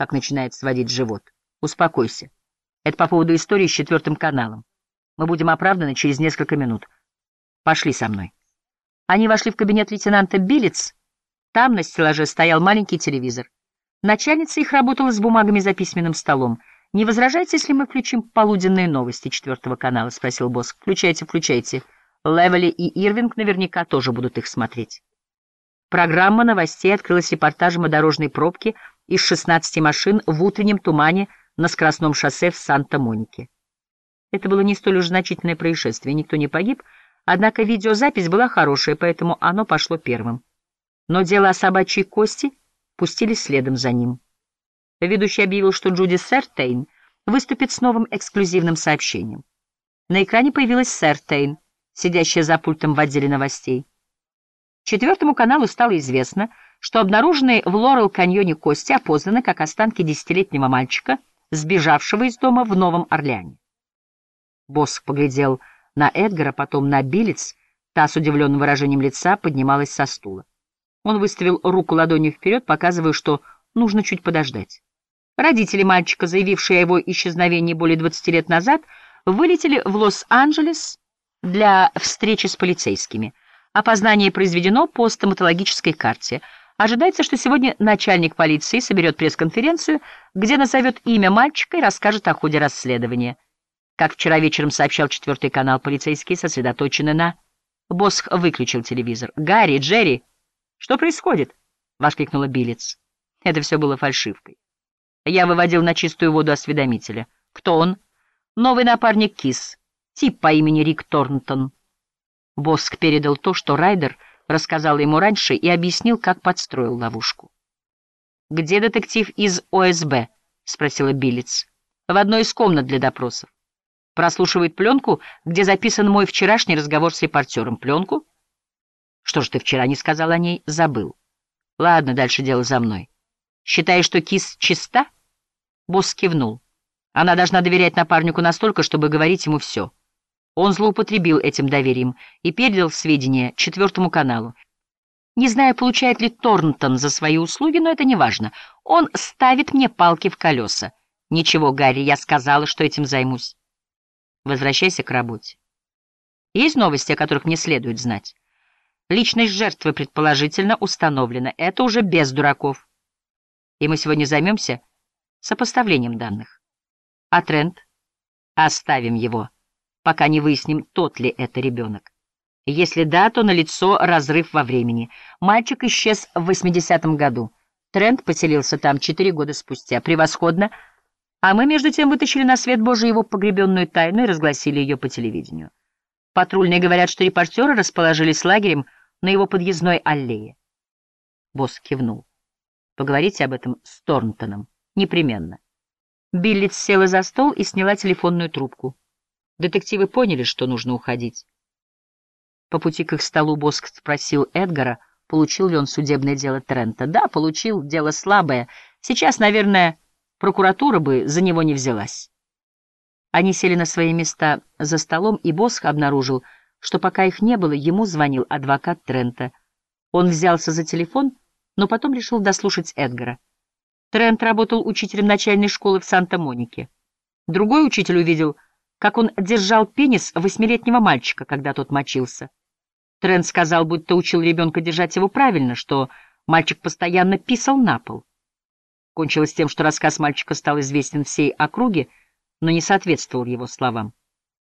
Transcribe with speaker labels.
Speaker 1: как начинает сводить живот. Успокойся. Это по поводу истории с четвертым каналом. Мы будем оправданы через несколько минут. Пошли со мной. Они вошли в кабинет лейтенанта Билец. Там на стеллаже стоял маленький телевизор. Начальница их работала с бумагами за письменным столом. «Не возражайте, если мы включим полуденные новости четвертого канала?» — спросил босс. «Включайте, включайте. Левели и Ирвинг наверняка тоже будут их смотреть». Программа новостей открылась репортажем о дорожной пробке из 16 машин в утреннем тумане на скоростном шоссе в Санта-Монике. Это было не столь уж значительное происшествие, никто не погиб, однако видеозапись была хорошая, поэтому оно пошло первым. Но дело о собачьей кости пустили следом за ним. Ведущий объявил, что Джуди Сертейн выступит с новым эксклюзивным сообщением. На экране появилась Сертейн, сидящая за пультом в отделе новостей. Четвертому каналу стало известно, что обнаруженные в Лорел-каньоне кости опознаны как останки десятилетнего мальчика, сбежавшего из дома в Новом Орлеане. Босс поглядел на Эдгара, потом на Билец, та с удивленным выражением лица поднималась со стула. Он выставил руку ладонью вперед, показывая, что нужно чуть подождать. Родители мальчика, заявившие о его исчезновении более 20 лет назад, вылетели в Лос-Анджелес для встречи с полицейскими. Опознание произведено по стоматологической карте. Ожидается, что сегодня начальник полиции соберет пресс-конференцию, где назовет имя мальчика и расскажет о ходе расследования. Как вчера вечером сообщал четвертый канал, полицейские сосредоточены на... Босх выключил телевизор. «Гарри, Джерри, что происходит?» — воскликнула Биллиц. Это все было фальшивкой. Я выводил на чистую воду осведомителя. Кто он? Новый напарник Кис. Тип по имени Рик Торнтон. Боск передал то, что Райдер рассказал ему раньше и объяснил, как подстроил ловушку. «Где детектив из ОСБ?» — спросила Биллиц. «В одной из комнат для допросов. Прослушивает пленку, где записан мой вчерашний разговор с репортером. Пленку? Что ж ты вчера не сказал о ней? Забыл. Ладно, дальше дело за мной. Считаешь, что кис чиста? Босс кивнул. Она должна доверять напарнику настолько, чтобы говорить ему все. Он злоупотребил этим доверием и передал сведения четвертому каналу. Не знаю, получает ли Торнтон за свои услуги, но это не важно. Он ставит мне палки в колеса. Ничего, Гарри, я сказала, что этим займусь. Возвращайся к работе. Есть новости, о которых мне следует знать? Личность жертвы, предположительно, установлена. Это уже без дураков. И мы сегодня займемся сопоставлением данных. А тренд? Оставим его, пока не выясним, тот ли это ребенок. Если да, то налицо разрыв во времени. Мальчик исчез в 80-м году. Тренд поселился там четыре года спустя. Превосходно. А мы, между тем, вытащили на свет Божий его погребенную тайну и разгласили ее по телевидению. Патрульные говорят, что репортеры расположились лагерем на его подъездной аллее. Босс кивнул. Поговорите об этом с Торнтоном. Непременно. Биллиц села за стол и сняла телефонную трубку. Детективы поняли, что нужно уходить. По пути к их столу Боск спросил Эдгара, получил ли он судебное дело Трента. Да, получил, дело слабое. Сейчас, наверное, прокуратура бы за него не взялась. Они сели на свои места за столом, и Босх обнаружил, что пока их не было, ему звонил адвокат Трента. Он взялся за телефон, но потом решил дослушать Эдгара. Трент работал учителем начальной школы в Санта-Монике. Другой учитель увидел, как он держал пенис восьмилетнего мальчика, когда тот мочился. Трент сказал, будто учил ребенка держать его правильно, что мальчик постоянно писал на пол. Кончилось тем, что рассказ мальчика стал известен всей округе, но не соответствовал его словам.